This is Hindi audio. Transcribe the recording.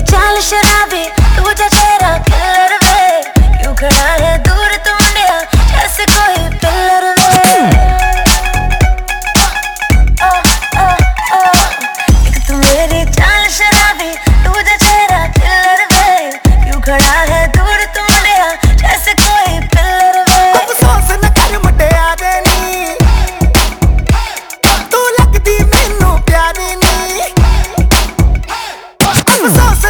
चाल शराबी तुझा चेहरा कलर वे। क्यों खड़ा है दूर तू मुंडिया जैसे कोई पिलर वे। तू मेरी चाल शराबी तुझा चेहरा कलर वे। क्यों खड़ा है दूर तू मुंडिया जैसे कोई पिलर वे। अब सोच न कर मटिया दे नी तू लगती मेनू प्यारी नी। अब सोच